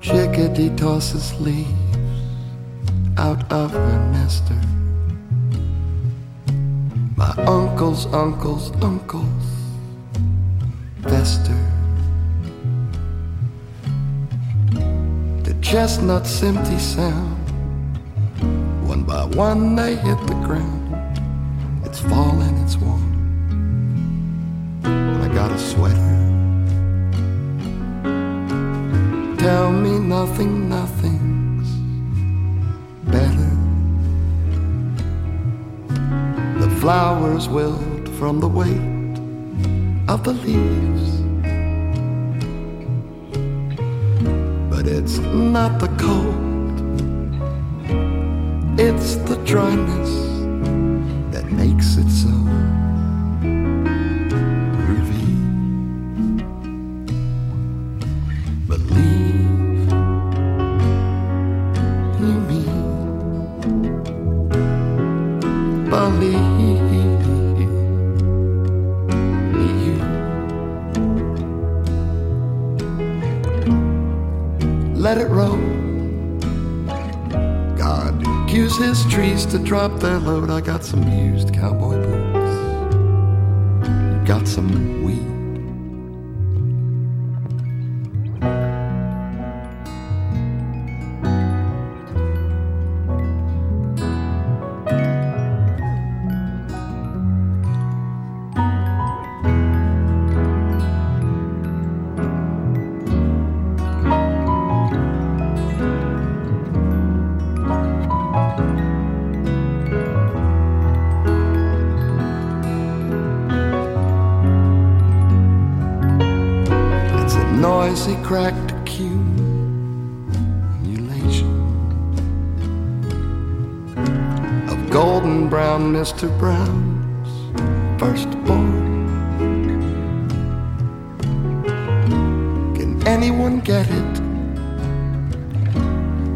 Chickadee tosses leaves out of her nester. My uncle's uncle's uncle's Vester. The chestnuts empty sound. One by one they hit the ground. It's falling, it's warm. Got a sweater. Tell me nothing, nothing's better. The flowers wilt from the weight of the leaves. But it's not the cold, it's the dryness Let it roll. God use his trees to drop their load. I got some used cowboy boots. Got some weed. A noisy, cracked accumulation of golden brown Mr. Brown's firstborn. Can anyone get it?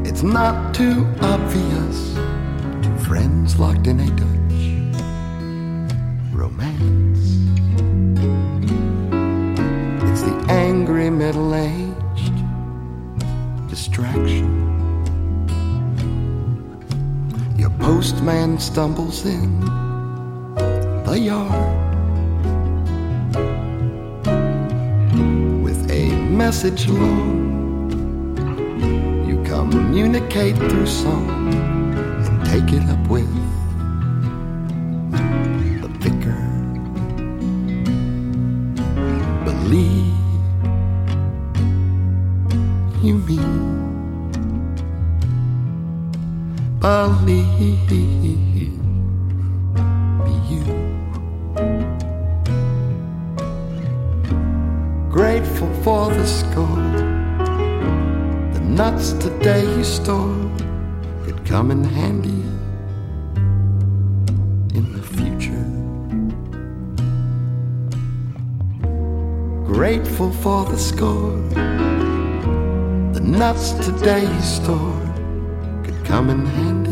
It's not too obvious. Two friends locked in a Dutch angry middle aged distraction. Your postman stumbles in the yard with a message long. You communicate through song and take it up with you mean believe me you. Grateful for the score the nuts today you stored could come in handy in the future. Grateful for the score the nuts today you stored could come in handy